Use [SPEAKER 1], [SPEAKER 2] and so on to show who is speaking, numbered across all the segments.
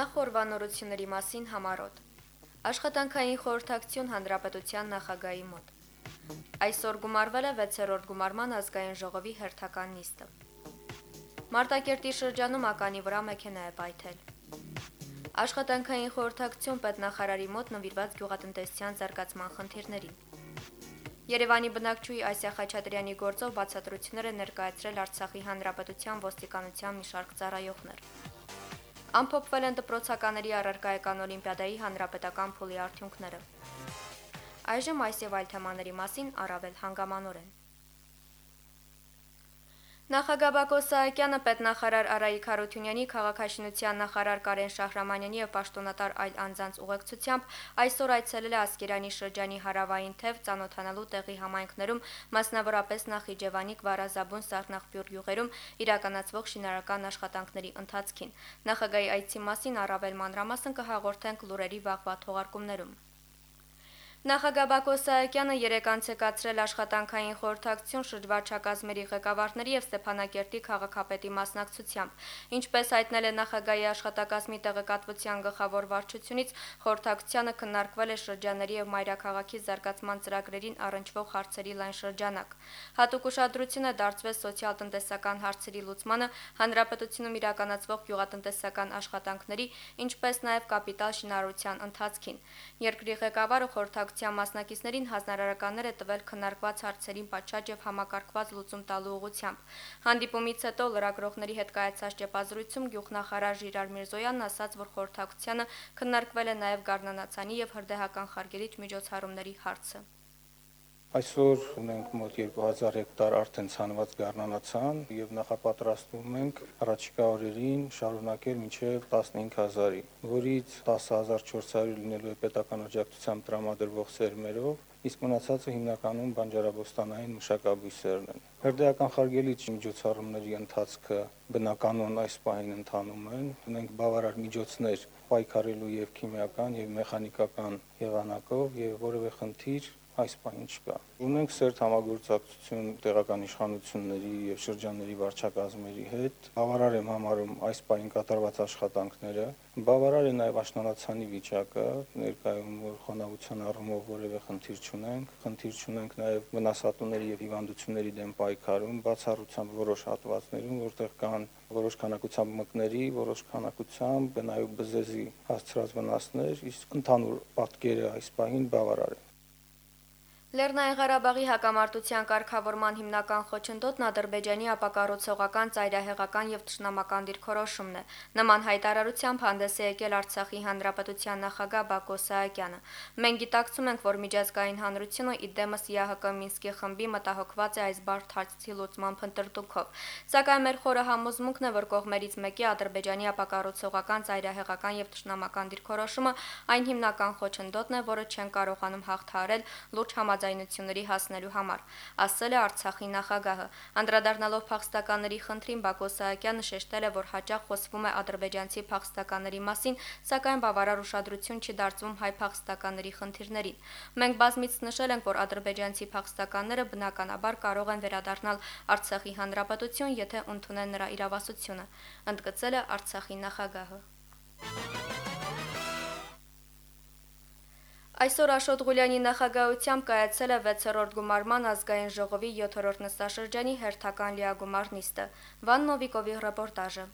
[SPEAKER 1] Նախ օրվանորությունների մասին համարոտ։ Աշխատանքային խորհրդակցություն հանրապետության նախագահի մոտ։ Այսօր գումարվել է 6-րդ գումարման ազգային ժողովի հերթական նիստը։ Մարտակերտի շրջանում ականի վրա մեքենա է պայթել։ Աշխատանքային խորհրդակցություն պետնախարարի մոտ նվիրված գյուղատնտեսության զարգացման խնդիրներին։ Երևանի բնակչուհի Ասիա Խաչատրյանի գործով բացատրություններ է ներկայացրել Արցախի հանրապետության ոստիկանության մի շարք ծառայողներ։ Ամփոփվել են դպրոցականների առարկայական օլիմպիադայի հանրապետական փուլի արդյունքները։ Այժմ այս եւ այլ թեմաների մասին առավել հանգամանորեն։ Նախագահ Բակո Սահակյանը պետնախարար Արայիկ Խարությունյանի քաղաքաշինության նախարար Կարեն Շահրամանյանի եւ պաշտոնատար այլ անձանց ուղեկցությամբ այսօր այցելել է Ասկերանի շրջանի հարավային թև ցանոթանալու տեղի համայնքներում, մասնավորապես Նախիջևանի Գվարազաբուն Սառնախբյուր յուղերում իրականացվող շինարական աշխատանքների ընթացքին։ Նախագահի այցի մասին առավել մանրամասն կհաղորդենք լուրերի վաղվա թողարկումներում։ Նախագահ Բակո Սահակյանը երեկ անցեկացրել աշխատանքային խորհրդակցություն շրջվարչակազմերի ղեկավարների եւ Ստեփանակերտի քաղաքապետի մասնակցությամբ։ Ինչպես հայտնել է նախագահի աշխատակազմի տեղեկատվության գլխավոր վարչությունից, խորհրդակցությանը քննարկվել է շրջանների եւ մայրաքաղաքի զարգացման ծրագրերին առնչվող հարցերի լայն շրջանակ։ Հատուկ ուշադրություն է դարձվել սոցիալ-տնտեսական հարցերի լուծմանը, հանրապետությունում իրականացվող գյուղատնտեսական աշխատանքների, ինչպես նաեւ կապիտալ շինարարության ընթացքին։ Երկրի ղեկավարը խորհրդակ ակցիա մասնակիցներին հանրարարականներ է տվել քննարկված հարցերին պատշաճ եւ համակարգված լուծում տալու ուղղությամբ։ Հանդիպումից հետո լրագրողների հետ կայացած ճեպազրույցում գյուղնախարար Ժիրար Միրզոյանն ասաց, որ խորհրդակցությանը քննարկվել է նաեւ Գառնանացանի եւ հրդեհական խարգելիչ միջոցառումների հարցը։
[SPEAKER 2] Այսօր ունենք մոտ 2000 հեկտար արդեն ցանված գառնանացան եւ նախապատրաստվում ենք առաջիկա օրերին շարունակել մինչեւ 15000-ի, որից 10400 լինելու է պետական աջակցությամբ տրամադրվող սերմերով, իսկ մնացածը հիմնականում բանջարաբոստանային մշակաբույսերն են։ Հերդեական խարգելիչ միջոցառումների ընթացքը բնականon այս պահին ընթանում են։ Ունենք բավարար միջոցներ պայքարելու եւ քիմիական եւ մեխանիկական եղանակով եւ որևէ խնդիր այս պահին չկա։ Ունենք սերտ համագործակցություն տեղական իշխանությունների եւ շրջանների վարչակազմերի հետ։ Բավարար եմ համարում այս պահին կատարված աշխատանքները։ Բավարար է նաեւ աշնանացանի վիճակը, ներկայում որ խոնավության առումով որևէ խնդիր չունենք, խնդիր չունենք նաեւ վնասատուների եւ հիվանդությունների դեմ պայքարում, բացառությամբ որոշ հատվածներում, որտեղ կան որոշ քանակությամբ մկների, որոշ քանակությամբ նաեւ բզեզի հասցրած վնասներ, իսկ ընդհանուր պատկերը այս պահին բավարար է։
[SPEAKER 1] Լեռնային Ղարաբաղի հակամարտության կարգավորման հիմնական խոչընդոտն Ադրբեջանի ապակառուցողական, ծայրահեղական եւ ճշնամական դիրքորոշումն է։ Նման հայտարարությամբ հանդես է եկել Արցախի հանրապետության նախագահ Բակո Սահակյանը։ Մենք գիտակցում ենք, որ միջազգային հանրությունը իդեմս ՀՀԿ Մինսկի խմբի մտահոգված է այս բարդ հարցի լուծման փնտրտուքով։ Սակայն մեր խորը համոզմունքն է, որ կողմերից մեկի Ադրբեջանի ապակառուցողական, ծայրահեղական եւ ճշնամական դիրքորոշումը այն հիմնական խոչընդոտն է, որը չեն կարողանում հաղթահարել լուրջ համաձայնություն համաձայնությունների հասնելու համար, ասել է Արցախի նախագահը։ Անդրադառնալով փախստականների խնդրին Բակո Սահակյանը շեշտել է, որ հաճախ խոսվում է ադրբեջանցի փախստականների մասին, սակայն բավարար ուշադրություն չի դարձվում հայ փախստականների խնդիրներին։ Մենք բազմից նշել ենք, որ ադրբեջանցի փախստականները բնականաբար կարող են վերադառնալ Արցախի հանրապետություն, եթե ընդունեն նրա իրավասությունը, ընդգծել է Արցախի նախագահը։ Այսօր Աշոտ Ղուլյանի նախագահությամբ կայացել է 6-րդ գումարման ազգային ժողովի 7-րդ նստաշրջանի հերթական լիագումար նիստը։ Վան Նովիկովի ռեպորտաժը։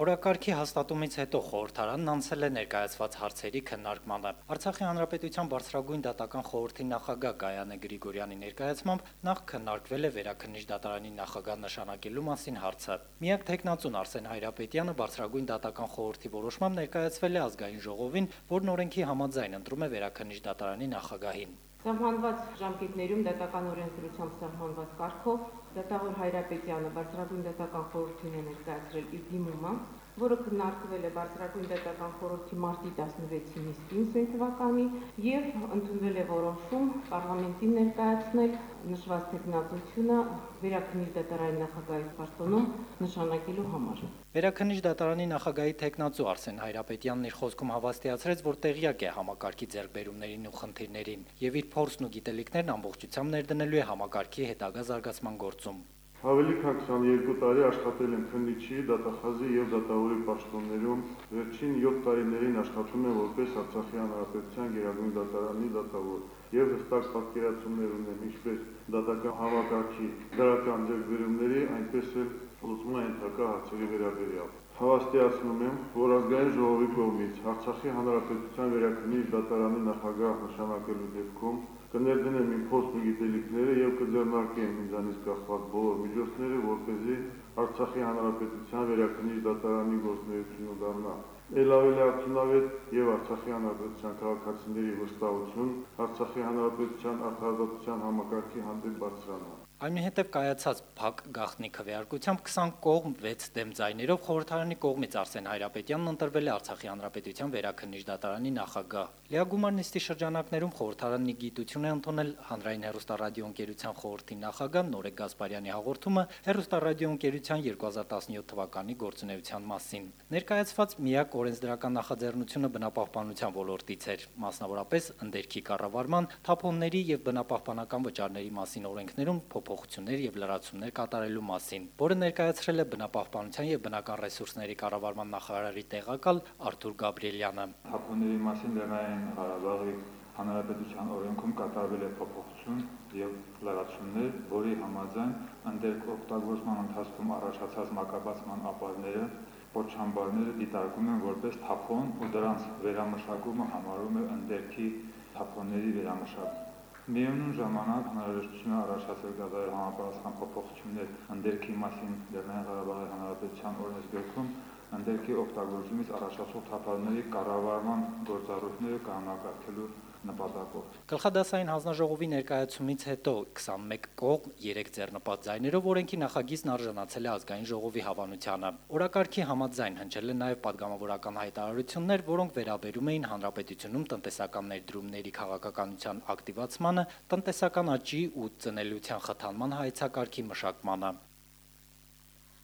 [SPEAKER 3] Օրակարգի հաստատումից հետո խորհրդարանն անցել է ներկայացված հարցերի քննարկմանը։ Արցախի հանրապետության բարձրագույն դատական խորհրդի նախագահ Գայանե Գրիգորյանի ներկայացմամբ նախ քննարկվել է վերաքննիչ դատարանի նախագահ նշանակելու մասին հարցը։ Միակ տեխնացուն Արսեն Հայրապետյանը բարձրագույն դատական խորհրդի որոշմամբ ներկայացվել է ազգային ժողովին, որն օրենքի համաձայն ընտրում է վերաքննիչ դատարանի նախագահին։
[SPEAKER 4] Սահմանված ժամկետներում դատական օրենսդրությամբ սահմանված կարգով դատավոր Հայրապետյանը բարձրագույն դատական խորհրդին է ներկայացրել իր դիմումը, որը քննարկվել է բարձրագույն դատական խորհրդի մարտի 16-ի նիստին թվականի եւ ընդունվել է որոշում parlamentin ներկայացնել նշված տեխնատությունը վերաքննիչ դատարանի նախագահի պաշտոնում նշանակելու համար։
[SPEAKER 3] Վերաքննիչ դատարանի նախագահի տեխնացու Արսեն Հայրապետյանն իր խոսքում հավաստիացրեց, որ տեղյակ է համակարգի ձեռքբերումներին ու խնդիրներին եւ իր փորձն ու գիտելիքներն ամբողջությամբ ներդնելու է համակարգի հետագա զարգացման գործում։
[SPEAKER 5] Ավելի քան 22 տարի աշխատել եմ քննիչի, դատախազի եւ դատավորի պաշտոններում։ Վերջին 7 տարիներին աշխատում եմ որպես Արցախի հանրապետության Գերագույն դատարանի դատավոր եւ հստակ պատկերացումներ ունեմ ինչպես դատական համակարգի դրական ձեռքբերումների, այնպես էլ լուծման ենթակա հարցերի վերաբերյալ։ Հավաստիացնում եմ, որ ազգային ժողովի կողմից Արցախի հանրապետության վերաքննիչ դատարանի նախագահ նշանակելու դեպքում կներդնեմ իմ փոստը գիտելիքները եւ կձեռնարկեմ ինձանից կախված բոլոր միջոցները, որպեսզի Արցախի հանրապետության վերաքննիչ դատարանի գործունեությունը դառնա ել ավելի արդյունավետ եւ Արցախի հանրապետության քաղաքացիների վստահություն Արցախի հանրապետության արդարադատության համակարգի հանդեպ բարձրանա։
[SPEAKER 3] Այնուհետև կայացած փակ գախնի քվեարկությամբ 20 կողմ 6 դեմ ձայներով խորհրդարանի կողմից Արսեն Հայրապետյանն ընտրվել է Արցախի հանրապետության վերաքննիչ դատարանի նախագահ։ Լիագումար նիստի շրջանակներում խորհրդարանի գիտություն է ընդունել հանրային հեռուստարադիոընկերության խորհրդի նախագահ Նորեկ Գասպարյանի հաղորդումը հեռուստարադիոընկերության 2017 թվականի գործունեության մասին։ Ներկայացված միակ օրենսդրական նախաձեռնությունը բնապահպանության ոլորտից էր, մասնավորապես ընդերքի կառավարման, թափոնների եւ բնապահպանական վճարների մասին օրենքներում փոփոխություններ եւ լրացումներ կատարելու մասին, որը ներկայացրել է բնապահպանության եւ բնական ռեսուրսների կառավարման նախարարի տեղակալ Արթուր Գաբրիելյանը։
[SPEAKER 6] Թափոնների մասին Լեռնային Ղարաբաղի Հանրապետության օրենքում կատարվել է փոփոխություն եւ լրացումներ, որի համաձայն ընդերք օգտագործման ընթացքում առաջացած մակաբացման ապարները փոչամբարները դիտարկում են որպես թափոն ու դրանց վերամշակումը համարում է ընդերքի թափոնների վերամշակում։ Միևնույն ժամանակ հնարավորություն առաջացել կատարել համապատասխան փոփոխություններ ընդերքի մասին Լեռնային Ղարաբաղի Հանրապետության օրենսգրքում ընդերքի օգտագործումից առաջացող թափարների կառավարման գործառույթները կանոնակարգելու նպատակով։
[SPEAKER 3] Գլխադասային հանձնաժողովի ներկայացումից հետո 21 կողմ 3 ձեռնպատ ձայներով օրենքի նախագիծն արժանացել է ազգային ժողովի հավանությանը։ Օրակարգի համաձայն հնչել են նաև падգամավորական հայտարարություններ, որոնք վերաբերում էին հանրապետությունում տնտեսական ներդրումների քաղաքականության ակտիվացմանը, տնտեսական աճի ու ծնելիության խթանման հայեցակարգի մշակմանը։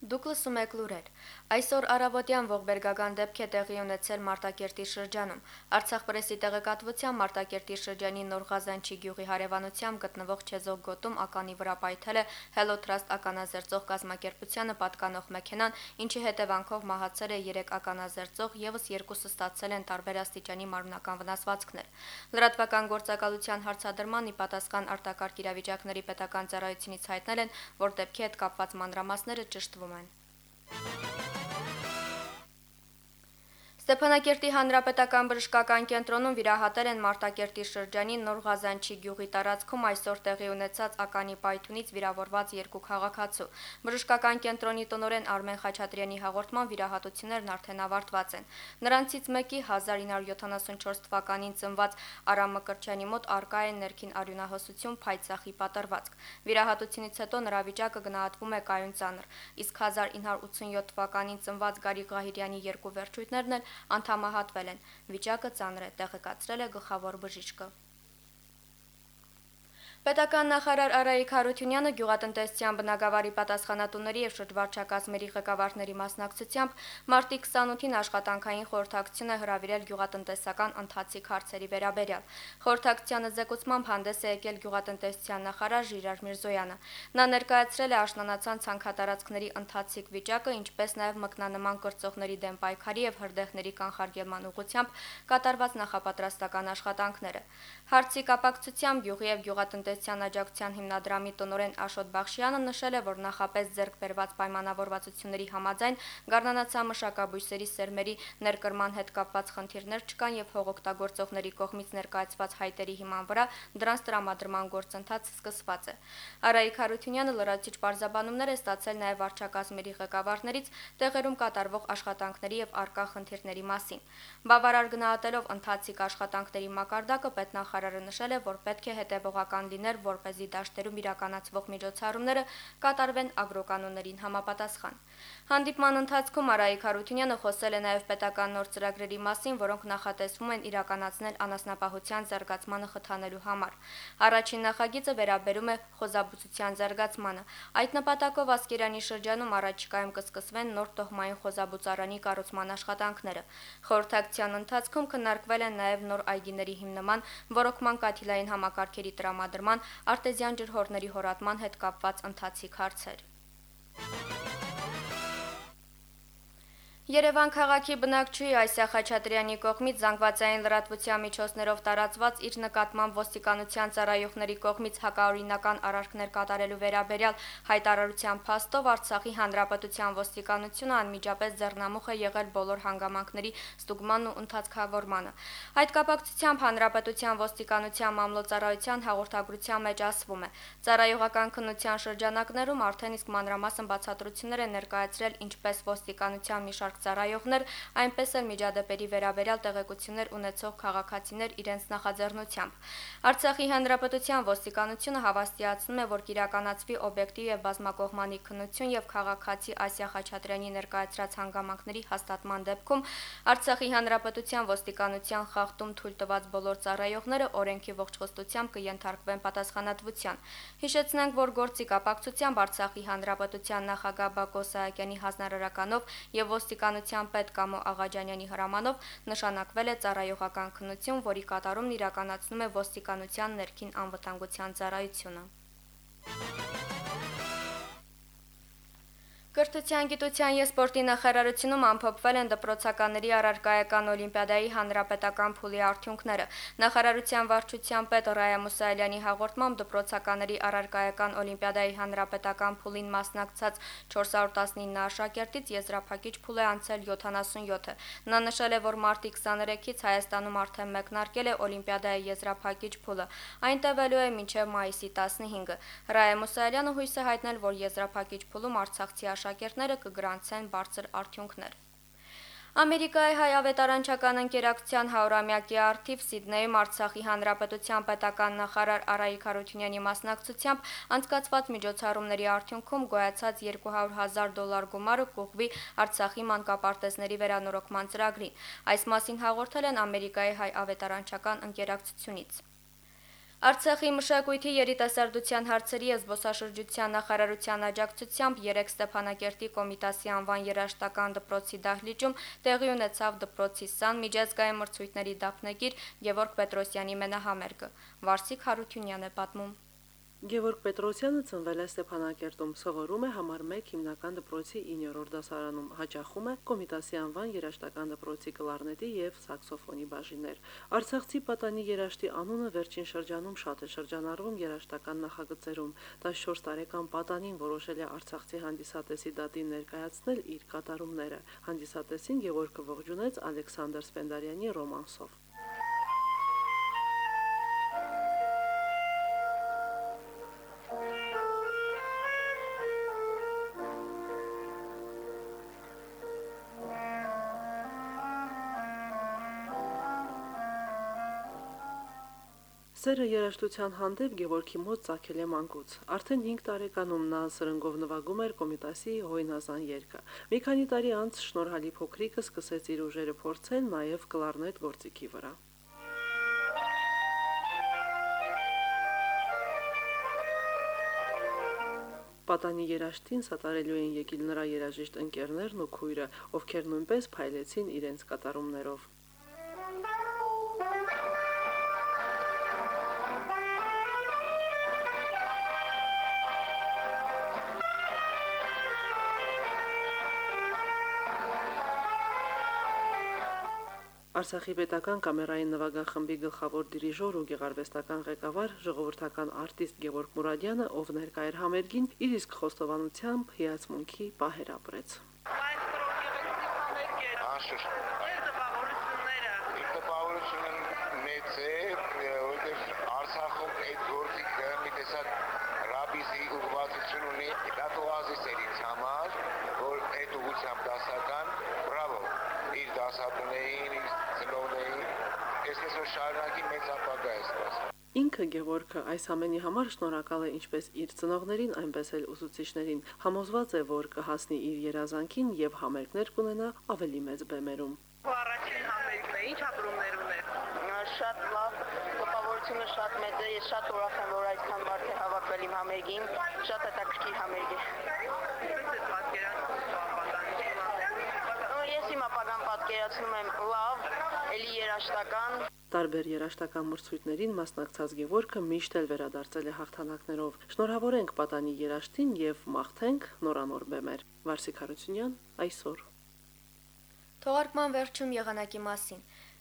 [SPEAKER 1] Դուք լսում եք լուրեր։ Այսօր առավոտյան ողբերգական դեպք է տեղի ունեցել Մարտակերտի շրջանում։ Արցախ պրեսի տեղեկատվությամբ Մարտակերտի շրջանի Նորղազանչի գյուղի հարևանությամբ գտնվող Չեզոք գոտում ականի վրա պայթել է Hello Trust ականազերծող կազմակերպությանը պատկանող մեքենան, ինչի հետևանքով մահացել է 3 ականազերծող, եւս երկուսը ստացել են տարբեր աստիճանի մարմնական վնասվածքներ։ Լրատվական գործակալության հարցադրման ի պատասխան արտակարգ իրավիճակների պետական ծառայությունից հայտնել են, որ դեպքի հետ կապված մանրամասները ճշտվում են։ Ստեփանակերտի հանրապետական բժշկական կենտրոնում վիրահատել են Մարտակերտի շրջանի Նորղազանչի գյուղի տարածքում այսօր տեղի ունեցած ականի պայթունից վիրավորված երկու քաղաքացու։ Բժշկական կենտրոնի տնօրեն Արմեն Խաչատրյանի հաղորդման վիրահատություններն արդեն ավարտված են։ Նրանցից մեկի 1974 թվականին ծնված Արամ Մկրչյանի մոտ արկա է ներքին արյունահոսություն փայծախի պատրվածք։ Վիրահատությունից հետո նրա վիճակը գնահատվում է կայուն ծանր, իսկ 1987 թվականին ծնված Գարիկ Ղահիրյանի երկու վերջույթներն էլ անդամահատվել են։ Վիճակը ծանր է, տեղեկացրել է գլխավոր բժիշկը։ Պետական նախարար Արայիկ Հարությունյանը գյուղատնտեսության բնակավարի պատասխանատուների եւ շրջվարչակազմերի ղեկավարների մասնակցությամբ մարտի 28-ին աշխատանքային խորհրդակցություն է հրավիրել գյուղատնտեսական ընթացիկ հարցերի վերաբերյալ։ Խորհրդակցությանը զեկուցմամբ հանդես է եկել գյուղատնտեսության նախարար Ժիրար Միրզոյանը։ Նա ներկայացրել է աշնանացան ցանկատարածքների ընթացիկ վիճակը, ինչպես նաեւ մկնանման կրծողների դեմ պայքարի եւ հրդեհների կանխարգելման ուղղությամբ կատարված նախապատրաստական աշխատանքները։ Հարցի կապակցությամբ գյուղի եւ գյուղատնտեսության տնտեսության աջակցության հիմնադրամի տնօրեն Աշոտ Բախշյանը նշել է, որ նախապես ձեռք բերված պայմանավորվածությունների համաձայն Գառնանացա մշակաբույսերի սերմերի ներկրման հետ կապված խնդիրներ չկան եւ հողօգտագործողների կողմից ներկայացված հայտերի հիման վրա դրանց տրամադրման գործընթացը սկսված է։ Արայիկ Հարությունյանը լրացիչ բարձաբանումներ է ստացել նաեւ վարչակազմերի ղեկավարներից տեղերում կատարվող աշխատանքների եւ արկա խնդիրների մասին։ Բավարար գնահատելով ընթացիկ աշխատանքների մակարդակը պետնախարարը նշել է, որ պետք է հետևողական լինել, որ เป զի դաշտերում իրականացվող միջոցառումները կատարվեն ագրոկանոններին համապատասխան։ Հանդիպման ընթացքում Արայիկ Հարությունյանը խոսել է նաև պետական նոր ծրագրերի մասին, որոնք նախատեսվում են իրականացնել անասնապահության զարգացմանը խթանելու համար։ Առաջին նախագիծը վերաբերում է խոզաբուծության զարգացմանը։ Այդ նպատակով Ասկերանի շրջանում առաջիկայում կսկսվեն նոր տոհմային խոզաբուծարանի կառուցման աշխատանքները։ Խորհրդակցության ընթացքում քննարկվել են նաև նոր այգիների հիմնման, ռոռոկման կաթիլային համակարգերի տրամադրման արտադրման, արտեզյան ջրհորների հորատման հետ կապված ընթացիկ հարցեր։ Երևան քաղաքի բնակչուհի Այսիա Խաչատրյանի կողմից զանգվածային լրատվության միջոցներով տարածված իր նկատմամբ ոստիկանության ծառայողների կողմից հակաօրինական արարքներ կատարելու վերաբերյալ հայտարարության փաստով Արցախի հանրապետության ոստիկանությունը անմիջապես ձեռնամուխ է եղել բոլոր հանգամանքների ստուգմանն ու ընդհանրակավորմանը։ Այդ կապակցությամբ հանրապետության ոստիկանության մամլոյցարայության հաղորդագրության մեջ ասվում է. ծառայողական քննության շրջանակներում արդեն իսկ մանրամասն բացատրություններ են ներկայացրել ինչպես ոստիկանության մի շարք ծառայողներ, այնպես էլ միջադեպերի վերաբերյալ տեղեկություններ ունեցող քաղաքացիներ իրենց նախաձեռնությամբ։ Արցախի հանրապետության ոստիկանությունը հավաստիացնում է, որ կիրականացվի օբյեկտիվ եւ բազմակողմանի քննություն եւ քաղաքացի Ասիա Խաչատրյանի ներկայացրած հանգամանքների հաստատման դեպքում Արցախի հանրապետության ոստիկանության խախտում թույլ տված բոլոր ծառայողները օրենքի ողջ խստությամբ կընթարկվեն պատասխանատվության։ Հիշեցնենք, որ գործի կապակցությամբ Արցախի հանրապետության նախագահ Բակո Սահակյանի հանձնարարականով եւ ոստիկանության Ոստիկանության պետ Կամո Աղաջանյանի հրամանով նշանակվել է ծառայողական քննություն, որի կատարումն իրականացնում է ոստիկանության ներքին անվտանգության ծառայությունը։ Կրթության, գիտության եւ սպորտի նախարարությունում ամփոփվել են դպրոցականների առարկայական օլիմպիադայի հանրապետական փուլի արդյունքները։ Նախարարության վարչության պետ Ռայա Մուսայելյանի հաղորդմամբ դպրոցականների առարկայական օլիմպիադայի հանրապետական փուլին մասնակցած 419 աշակերտից եզրափակիչ փուլ է անցել 77-ը։ Նա նշել է, որ մարտի 23-ից Հայաստանում արդեն մեկնարկել է օլիմպիադայի եզրափակիչ փուլը։ Այն տևելու է մինչև մայիսի 15-ը։ Ռայա Մուսայելյանը հույս է հայտնել, որ եզրափակիչ փուլում արցախցի աշակերտները կգրանցեն բարձր արդյունքներ։ Ամերիկայի հայ ավետարանչական ընկերակցության 100-ամյակի արդիվ Սիդնեյում Արցախի հանրապետության պետական նախարար Արայիկ Հարությունյանի մասնակցությամբ անցկացված միջոցառումների արդյունքում գոյացած 200.000 դոլար գումարը կուղվի Արցախի մանկապարտեզների վերանորոգման ծրագրին։ Այս մասին հաղորդել են Ամերիկայի հայ ավետարանչական ընկերակցությունից։ Արցախի մշակույթի երիտասարդության հարցերի զբոսաշրջության նախարարության աջակցությամբ 3 Ստեփանակերտի Կոմիտասի անվան երաշտական դպրոցի դահլիճում տեղի ունեցավ դպրոցի սան միջազգային մրցույթների դափնեկիր Գևորգ Պետրոսյանի մենահամերգը։ Վարսիկ Հարությունյան է պատմում։
[SPEAKER 7] Գևորգ Պետրոսյանը ծնվել է Ստեփանակերտում, սովորում է համար 1 հիմնական դպրոցի 9-րդ դասարանում, հաճախում է Կոմիտասի անվան երաշտական դպրոցի կլարնետի եւ սաքսոֆոնի բաժիններ։ Արցախցի պատանի երաշտի անունը վերջին շրջանում շատ է շրջանառվում երաշտական նախագծերում։ 14 տարեկան պատանին որոշել է Արցախցի հանդիսատեսի դատին ներկայացնել իր կատարումները։ Հանդիսատեսին Գևորգը ողջունեց Ալեքսանդր Սպենդարյանի ռոմանսով։ Սերը երաժշտության հանդեպ Գևորգի մոտ ցակել է մանկուց։ Արդեն 5 տարեկանում նա սրնգով նվագում էր Կոմիտասի Հոյնազան երգը։ Մի քանի տարի անց շնորհալի փոքրիկը սկսեց իր ուժերը փորձել նաև կլարնետ գործիքի վրա։ Պատանի երաշտին սատարելու են եկել նրա երաժիշտ ընկերներն ու քույրը, ովքեր նույնպես փայլեցին իրենց կատարումներով։ Արցախի պետական կամերային նվագախմբի գլխավոր դիրիժոր ու գեղարվեստական ղեկավար ժողովրդական արտիստ Գևորգ Մուրադյանը, ով ներկա էր համերգին, իր իսկ խոստովանությամբ հիացմունքի պահեր ապրեց։
[SPEAKER 8] Արցախում այդ գործիքը մի տեսակ ռաբիզի ուղղվածություն ունի, դա թողազիս էր ինձ համար, որ այդ ուղղությամբ դասական, բրավո, իր դասատուներին, ես որ շարունակի մեծ ապագա է սպասում։
[SPEAKER 7] Ինքը Գևորգը այս ամենի համար շնորհակալ է ինչպես իր ծնողներին, այնպես էլ ուսուցիչներին։ Համոզված է, որ կհասնի իր երազանքին եւ համերգներ կունենա ավելի մեծ բեմերում։
[SPEAKER 9] Առաջին համերգն է, ինչ ապրումներ ուներ։
[SPEAKER 10] Շատ լավ, տպավորությունը շատ մեծ է, ես շատ ուրախ եմ, որ այդքան մարդ է հավաքվել իմ համերգին, շատ հետաքրքիր համերգ է։
[SPEAKER 9] Ինչպես պատկերացնում
[SPEAKER 10] իմ ապագան պատկերացնում եմ լավ, ելի երաշտական։
[SPEAKER 7] Տարբեր երաշտական մրցույթներին մասնակցած Գևորգը միշտ էլ վերադարձել է հաղթանակներով։ Շնորհավորենք պատանի երաշտին եւ մաղթենք նորանոր բեմեր։ Վարսիկ Հարությունյան այսօր
[SPEAKER 1] Թողարկման վերջում եղանակի մասին։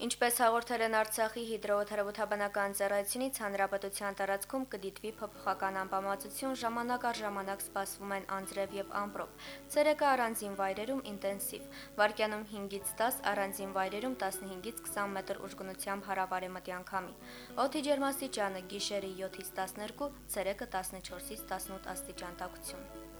[SPEAKER 1] Ինչպես հաղորդել են Արցախի հիդրոթերապևտաբանական ծառայությունից, հանրապետության տարածքում կդիտվի փոփոխական անբավարարություն, ժամանակ առ ժամանակ սպասվում են անձրև եւ ամպրոպ։ Ցերեկը առանձին վայրերում ինտենսիվ, վարկյանում 5-ից 10, առանձին վայրերում 15-ից 20 մետր ուժգնությամբ հարավարեմտյան քամի։ Օդի ջերմաստիճանը՝ գիշերը 7-ից 12, ցերեկը 14-ից 18 աստիճան տաքություն։